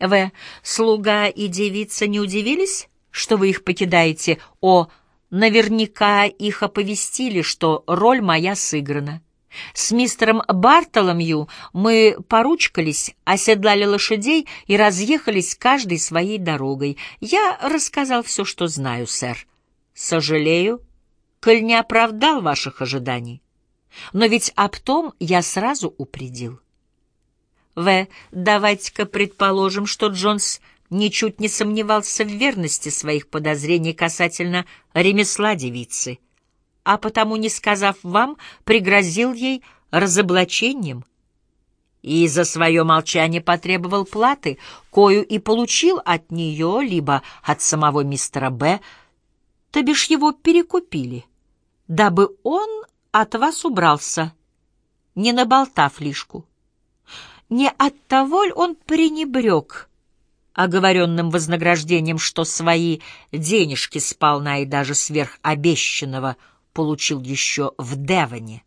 В. Слуга и девица не удивились, что вы их покидаете? О. Наверняка их оповестили, что роль моя сыграна. С мистером Бартоломью мы поручкались, оседлали лошадей и разъехались каждой своей дорогой. Я рассказал все, что знаю, сэр. Сожалею, коль не оправдал ваших ожиданий. Но ведь об том я сразу упредил. В. Давайте-ка предположим, что Джонс ничуть не сомневался в верности своих подозрений касательно ремесла девицы, а потому, не сказав вам, пригрозил ей разоблачением и за свое молчание потребовал платы, кою и получил от нее, либо от самого мистера Б., то бишь его перекупили, дабы он от вас убрался, не наболтав лишку. Не от того ли он пренебрег оговоренным вознаграждением, что свои денежки сполна и даже сверх обещанного получил еще в Девоне.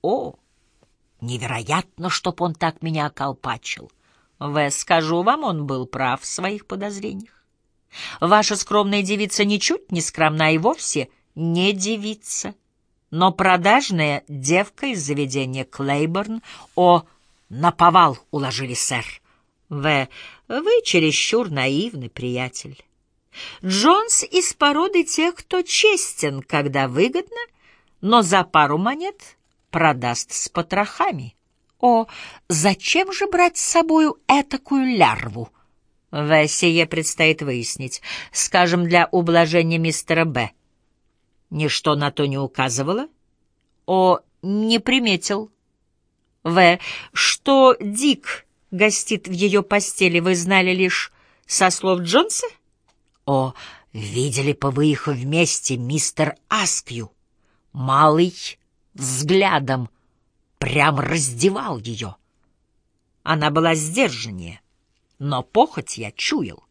О, невероятно, чтоб он так меня околпачил. В, скажу вам, он был прав в своих подозрениях. Ваша скромная девица ничуть не скромна и вовсе не девица, но продажная девка из заведения Клейборн. О, наповал уложили, сэр. В. Вы чересчур наивный приятель. Джонс из породы тех, кто честен, когда выгодно, но за пару монет продаст с потрохами. О, зачем же брать с собою этакую лярву? В. Сие предстоит выяснить, скажем, для ублажения мистера Б. Ничто на то не указывало? О, не приметил. В. Что Дик гостит в ее постели, вы знали лишь со слов Джонса? О, видели бы вы их вместе, мистер Аскью. Малый взглядом прям раздевал ее. Она была сдержаннее, но похоть я чуял.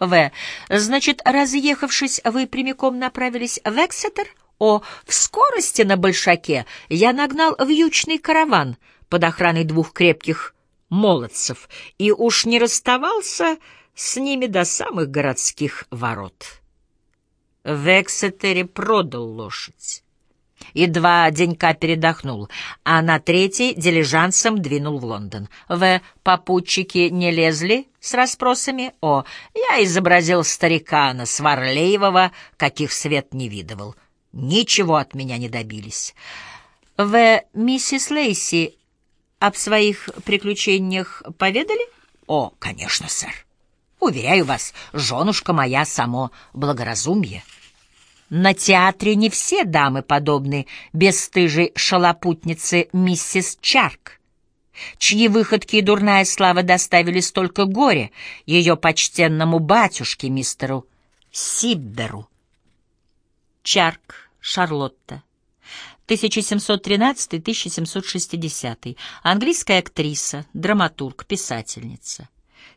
В. Значит, разъехавшись, вы прямиком направились в Эксетер? О, в скорости на Большаке я нагнал вьючный караван под охраной двух крепких молодцев и уж не расставался с ними до самых городских ворот. В Эксетере продал лошадь и два денька передохнул, а на третий дилижансом двинул в Лондон. В попутчики не лезли с расспросами? О, я изобразил старикана сварливого, каких свет не видывал. Ничего от меня не добились. В миссис Лейси об своих приключениях поведали? О, конечно, сэр. Уверяю вас, женушка моя само благоразумие. На театре не все дамы подобны бесстыжей шалопутнице миссис Чарк, чьи выходки и дурная слава доставили столько горя ее почтенному батюшке мистеру Сибберу. Чарк, Шарлотта. 1713-1760. Английская актриса, драматург, писательница.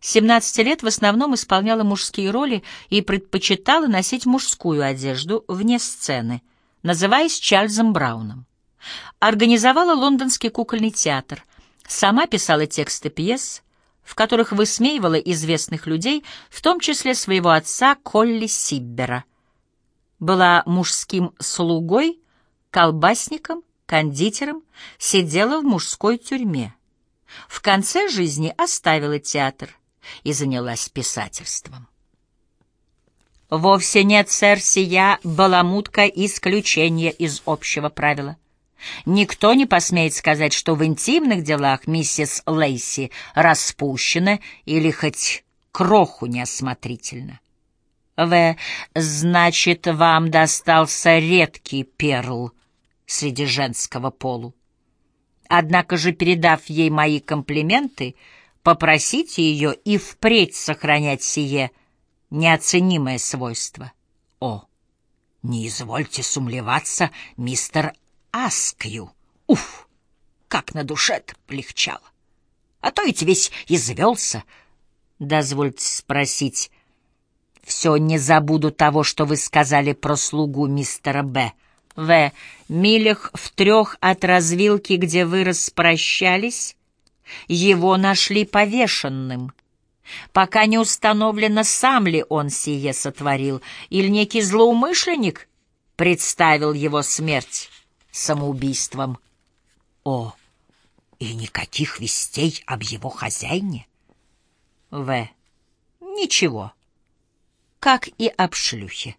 17 лет в основном исполняла мужские роли и предпочитала носить мужскую одежду вне сцены, называясь Чарльзом Брауном. Организовала лондонский кукольный театр, сама писала тексты пьес, в которых высмеивала известных людей, в том числе своего отца Колли Сиббера. Была мужским слугой, колбасником, кондитером, сидела в мужской тюрьме. В конце жизни оставила театр — и занялась писательством. Вовсе нет, сэр, сия баламутка исключение из общего правила. Никто не посмеет сказать, что в интимных делах миссис Лейси распущена или хоть кроху неосмотрительно. В. Значит, вам достался редкий перл среди женского полу. Однако же, передав ей мои комплименты, попросите ее и впредь сохранять сие неоценимое свойство. О, не извольте сумлеваться, мистер Аскью. Уф, как на душе-то полегчало. А то ведь весь извелся. Дозвольте спросить, все не забуду того, что вы сказали про слугу мистера Б. В. Милях в трех от развилки, где вы распрощались, его нашли повешенным. пока не установлено, сам ли он сие сотворил, или некий злоумышленник представил его смерть самоубийством. О, и никаких вестей об его хозяине? В. Ничего. Как и об шлюхе.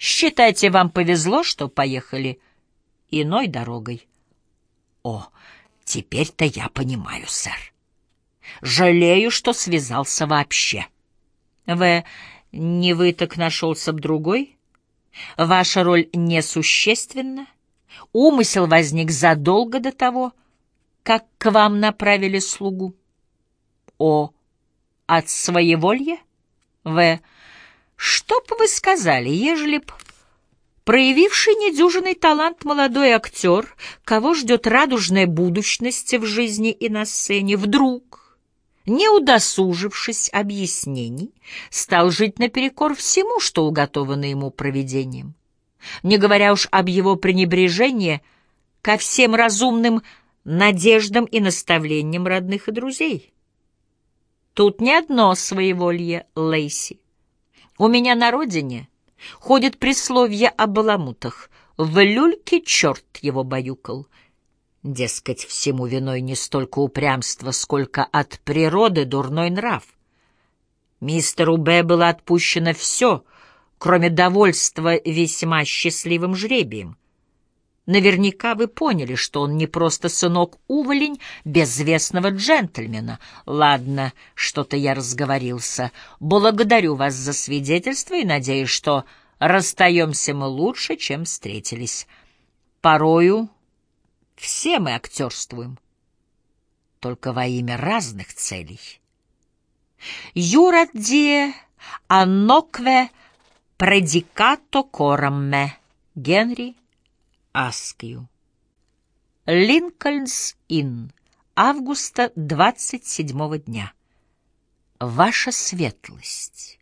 Считайте, вам повезло, что поехали иной дорогой. О, теперь-то я понимаю, сэр. Жалею, что связался вообще. В. Не вы так нашелся б другой? Ваша роль несущественна? Умысел возник задолго до того, как к вам направили слугу. О. От своеволья? В. Что б вы сказали, ежели б проявивший недюжинный талант молодой актер, кого ждет радужная будущность в жизни и на сцене, вдруг, не удосужившись объяснений, стал жить наперекор всему, что уготовано ему провидением, не говоря уж об его пренебрежении ко всем разумным надеждам и наставлениям родных и друзей. Тут не одно своеволье, Лейси. У меня на родине ходит присловие о баламутах. В люльке черт его баюкал. Дескать, всему виной не столько упрямство, сколько от природы дурной нрав. Мистеру Б. было отпущено все, кроме довольства весьма счастливым жребием. Наверняка вы поняли, что он не просто сынок-уволень безвестного джентльмена. Ладно, что-то я разговорился. Благодарю вас за свидетельство и надеюсь, что расстаемся мы лучше, чем встретились. Порою все мы актерствуем, только во имя разных целей. Юра ди аннокве предикато корамме. Генри Аскью. Линкольнс-Инн, августа 27 дня. Ваша светлость.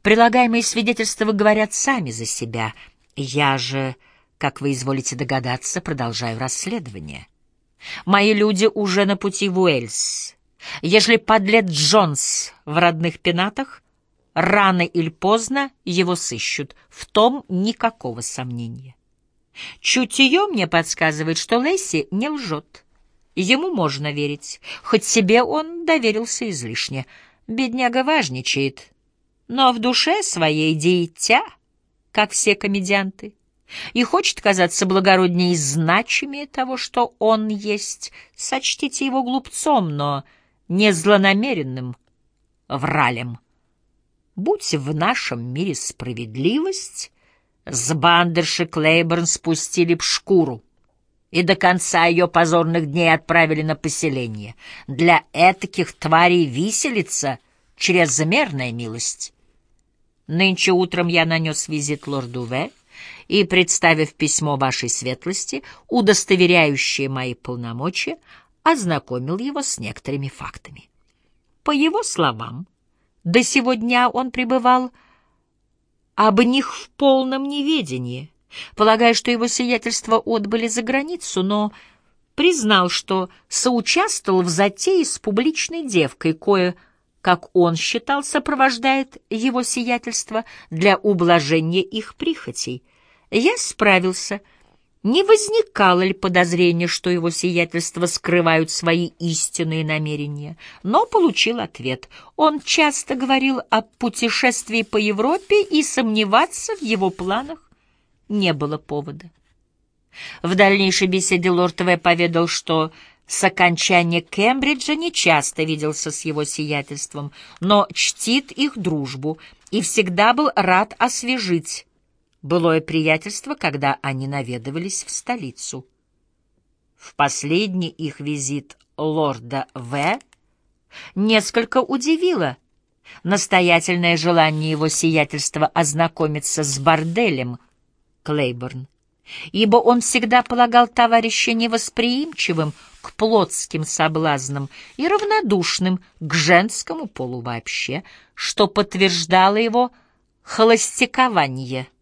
Прилагаемые свидетельства говорят сами за себя. Я же, как вы изволите догадаться, продолжаю расследование. Мои люди уже на пути в Уэльс. Ежели подлец Джонс в родных пенатах, рано или поздно его сыщут. В том никакого сомнения. Чутье мне подсказывает, что Лесси не лжет. Ему можно верить, хоть себе он доверился излишне. Бедняга важничает, но в душе своей дитя, как все комедианты, и хочет казаться благороднее и значимее того, что он есть. Сочтите его глупцом, но не злонамеренным вралем. Будь в нашем мире справедливость, с бандерши Клейборн спустили б шкуру и до конца ее позорных дней отправили на поселение. Для этаких тварей виселица — чрезмерная милость. Нынче утром я нанес визит лорду В. и, представив письмо вашей светлости, удостоверяющее мои полномочия, ознакомил его с некоторыми фактами. По его словам, до сего дня он пребывал об них в полном неведении, полагая, что его сиятельство отбыли за границу, но признал, что соучаствовал в затее с публичной девкой, кое, как он считал, сопровождает его сиятельство для ублажения их прихотей. Я справился — не возникало ли подозрения, что его сиятельства скрывают свои истинные намерения, но получил ответ. Он часто говорил о путешествии по Европе, и сомневаться в его планах не было повода. В дальнейшей беседе лорд В. поведал, что с окончания Кембриджа нечасто виделся с его сиятельством, но чтит их дружбу и всегда был рад освежить былое приятельство, когда они наведывались в столицу. В последний их визит лорда В. несколько удивило настоятельное желание его сиятельства ознакомиться с борделем Клейборн, ибо он всегда полагал товарища невосприимчивым к плотским соблазнам и равнодушным к женскому полу вообще, что подтверждало его холостякование —